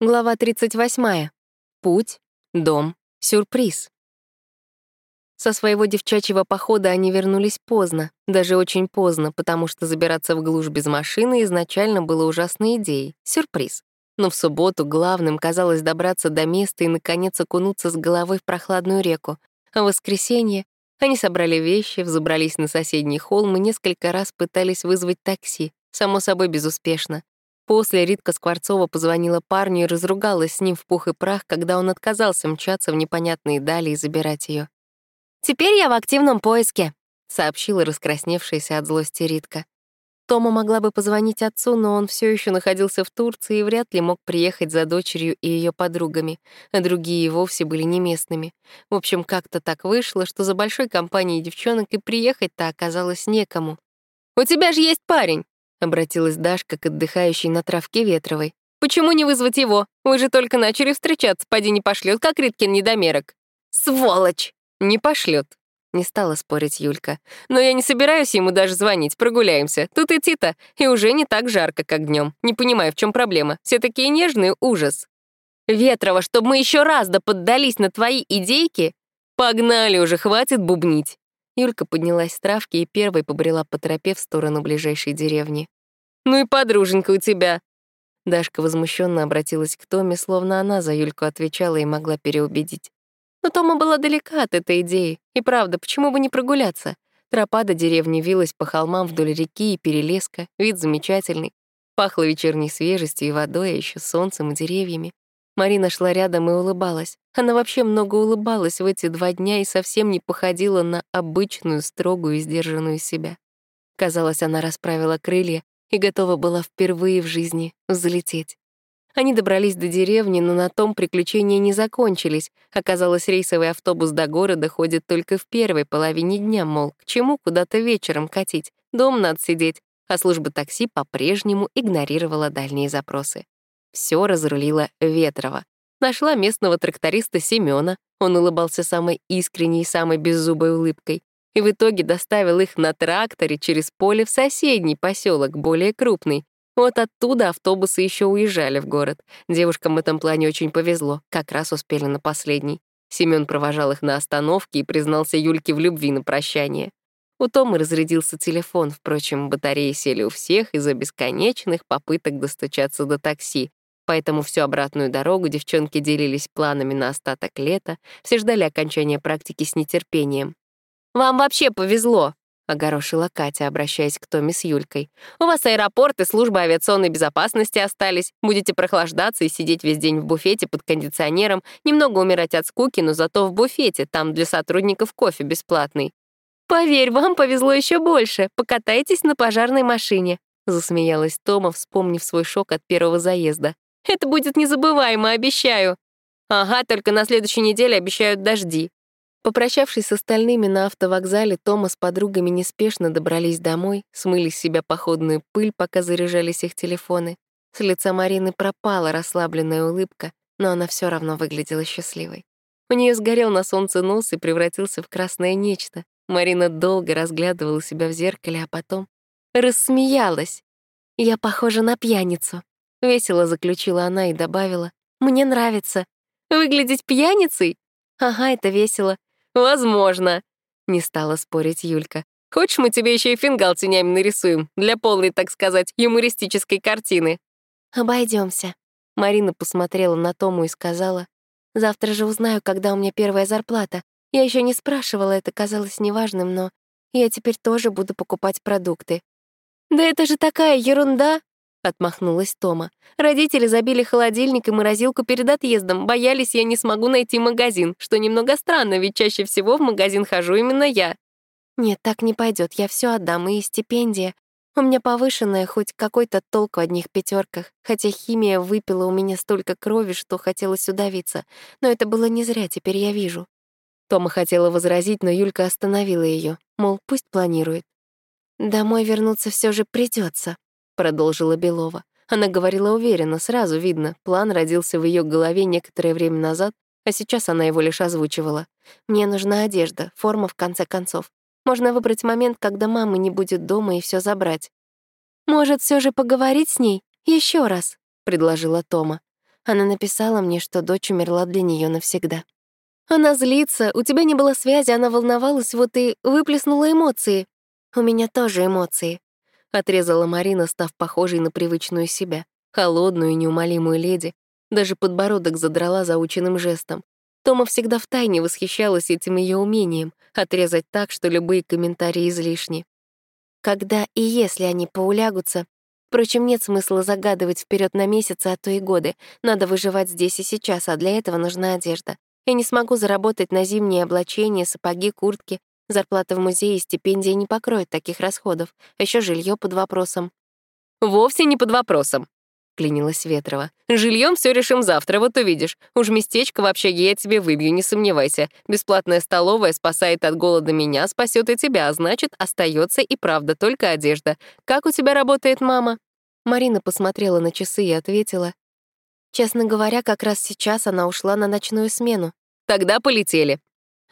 Глава 38. Путь, дом, сюрприз. Со своего девчачьего похода они вернулись поздно, даже очень поздно, потому что забираться в глушь без машины изначально было ужасной идеей — сюрприз. Но в субботу главным казалось добраться до места и, наконец, окунуться с головой в прохладную реку. А в воскресенье они собрали вещи, взобрались на соседний холм и несколько раз пытались вызвать такси, само собой безуспешно. После Ритка Скворцова позвонила парню и разругалась с ним в пух и прах, когда он отказался мчаться в непонятные дали и забирать ее. «Теперь я в активном поиске», — сообщила раскрасневшаяся от злости Ритка. Тома могла бы позвонить отцу, но он все еще находился в Турции и вряд ли мог приехать за дочерью и ее подругами, а другие и вовсе были не местными. В общем, как-то так вышло, что за большой компанией девчонок и приехать-то оказалось некому. «У тебя же есть парень!» Обратилась Дашка к отдыхающей на травке Ветровой. «Почему не вызвать его? Вы же только начали встречаться, поди не пошлет, как Риткин недомерок». «Сволочь!» «Не пошлет. Не стала спорить Юлька. «Но я не собираюсь ему даже звонить, прогуляемся. Тут идти-то, и уже не так жарко, как днем. Не понимаю, в чем проблема. Все такие нежные, ужас». «Ветрова, чтобы мы еще раз да поддались на твои идейки?» «Погнали уже, хватит бубнить». Юлька поднялась с травки и первой побрела по тропе в сторону ближайшей деревни. «Ну и подруженька у тебя!» Дашка возмущенно обратилась к Томе, словно она за Юльку отвечала и могла переубедить. Но Тома была далека от этой идеи. И правда, почему бы не прогуляться? Тропа до деревни вилась по холмам вдоль реки и перелеска, вид замечательный. Пахло вечерней свежестью и водой, а еще солнцем и деревьями. Марина шла рядом и улыбалась. Она вообще много улыбалась в эти два дня и совсем не походила на обычную, строгую и сдержанную себя. Казалось, она расправила крылья и готова была впервые в жизни взлететь. Они добрались до деревни, но на том приключения не закончились. Оказалось, рейсовый автобус до города ходит только в первой половине дня, мол, к чему куда-то вечером катить, дом надо сидеть, а служба такси по-прежнему игнорировала дальние запросы. Все разрулила Ветрова. Нашла местного тракториста Семёна, он улыбался самой искренней и самой беззубой улыбкой, и в итоге доставил их на тракторе через поле в соседний поселок, более крупный. Вот оттуда автобусы еще уезжали в город. Девушкам в этом плане очень повезло, как раз успели на последний. Семён провожал их на остановке и признался Юльке в любви на прощание. У Томы разрядился телефон, впрочем, батареи сели у всех из-за бесконечных попыток достучаться до такси, Поэтому всю обратную дорогу девчонки делились планами на остаток лета, все ждали окончания практики с нетерпением. «Вам вообще повезло», — огорошила Катя, обращаясь к Томе с Юлькой. «У вас аэропорт и служба авиационной безопасности остались. Будете прохлаждаться и сидеть весь день в буфете под кондиционером, немного умирать от скуки, но зато в буфете, там для сотрудников кофе бесплатный». «Поверь, вам повезло еще больше. Покатайтесь на пожарной машине», — засмеялась Тома, вспомнив свой шок от первого заезда. Это будет незабываемо, обещаю. Ага, только на следующей неделе обещают дожди. Попрощавшись с остальными на автовокзале, Тома с подругами неспешно добрались домой, смыли с себя походную пыль, пока заряжались их телефоны. С лица Марины пропала расслабленная улыбка, но она все равно выглядела счастливой. У нее сгорел на солнце нос и превратился в красное нечто. Марина долго разглядывала себя в зеркале, а потом рассмеялась. «Я похожа на пьяницу», Весело заключила она и добавила. «Мне нравится. Выглядеть пьяницей? Ага, это весело. Возможно». Не стала спорить Юлька. «Хочешь, мы тебе еще и фингал тенями нарисуем, для полной, так сказать, юмористической картины?» Обойдемся. Марина посмотрела на Тому и сказала. «Завтра же узнаю, когда у меня первая зарплата. Я еще не спрашивала, это казалось неважным, но я теперь тоже буду покупать продукты». «Да это же такая ерунда!» Отмахнулась Тома. Родители забили холодильник и морозилку перед отъездом. Боялись, я не смогу найти магазин, что немного странно, ведь чаще всего в магазин хожу именно я. Нет, так не пойдет. я все отдам, и стипендия. У меня повышенная, хоть какой-то толк в одних пятерках, хотя химия выпила у меня столько крови, что хотелось удавиться. Но это было не зря, теперь я вижу. Тома хотела возразить, но Юлька остановила ее, мол, пусть планирует. Домой вернуться все же придется, продолжила Белова. Она говорила уверенно, сразу видно, план родился в ее голове некоторое время назад, а сейчас она его лишь озвучивала. «Мне нужна одежда, форма в конце концов. Можно выбрать момент, когда мамы не будет дома и все забрать». «Может, все же поговорить с ней? еще раз?» — предложила Тома. Она написала мне, что дочь умерла для нее навсегда. Она злится, у тебя не было связи, она волновалась, вот и выплеснула эмоции. У меня тоже эмоции. Отрезала Марина, став похожей на привычную себя, холодную и неумолимую леди. Даже подбородок задрала заученным жестом. Тома всегда втайне восхищалась этим ее умением — отрезать так, что любые комментарии излишни. Когда и если они поулягутся, Впрочем, нет смысла загадывать вперед на месяцы, а то и годы. Надо выживать здесь и сейчас, а для этого нужна одежда. Я не смогу заработать на зимние облачения, сапоги, куртки. Зарплата в музее и стипендии не покроют таких расходов. Еще жилье под вопросом. «Вовсе не под вопросом», — клянилась Ветрова. «Жильем все решим завтра, вот увидишь. Уж местечко в общаге я тебе выбью, не сомневайся. Бесплатная столовая спасает от голода меня, спасет и тебя, а значит, остается и правда только одежда. Как у тебя работает мама?» Марина посмотрела на часы и ответила. Честно говоря, как раз сейчас она ушла на ночную смену. Тогда полетели.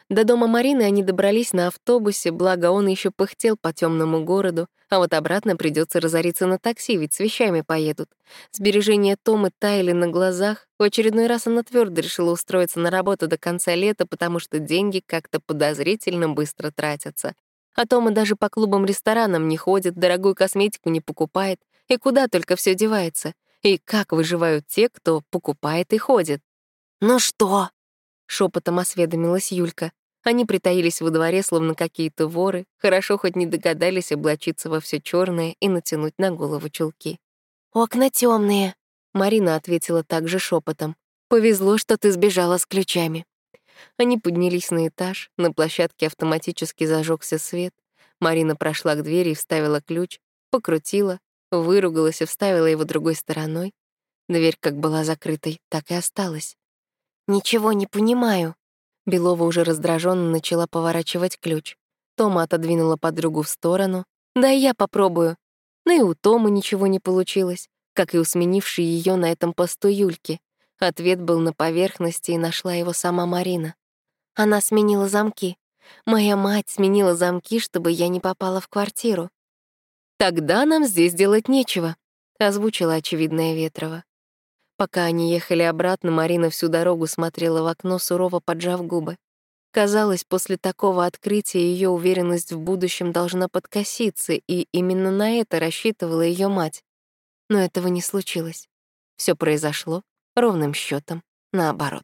До дома Марины они добрались на автобусе, благо он еще пыхтел по темному городу, а вот обратно придется разориться на такси, ведь с вещами поедут. Сбережения Томы таяли на глазах. В очередной раз она твердо решила устроиться на работу до конца лета, потому что деньги как-то подозрительно быстро тратятся. А Тома даже по клубам-ресторанам не ходит, дорогую косметику не покупает. И куда только все девается и как выживают те, кто покупает и ходит. «Ну что?» — шепотом осведомилась Юлька. Они притаились во дворе, словно какие-то воры, хорошо хоть не догадались облачиться во все черное и натянуть на голову чулки. «Окна темные, Марина ответила также шепотом. «Повезло, что ты сбежала с ключами». Они поднялись на этаж, на площадке автоматически зажегся свет. Марина прошла к двери и вставила ключ, покрутила, Выругалась и вставила его другой стороной. Дверь как была закрытой, так и осталась. «Ничего не понимаю». Белова уже раздраженно начала поворачивать ключ. Тома отодвинула подругу в сторону. «Да я попробую». Но и у Томы ничего не получилось, как и у сменившей ее на этом посту Юльки. Ответ был на поверхности, и нашла его сама Марина. Она сменила замки. Моя мать сменила замки, чтобы я не попала в квартиру. «Тогда нам здесь делать нечего», — озвучила очевидная Ветрова. Пока они ехали обратно, Марина всю дорогу смотрела в окно, сурово поджав губы. Казалось, после такого открытия ее уверенность в будущем должна подкоситься, и именно на это рассчитывала ее мать. Но этого не случилось. Все произошло ровным счетом наоборот.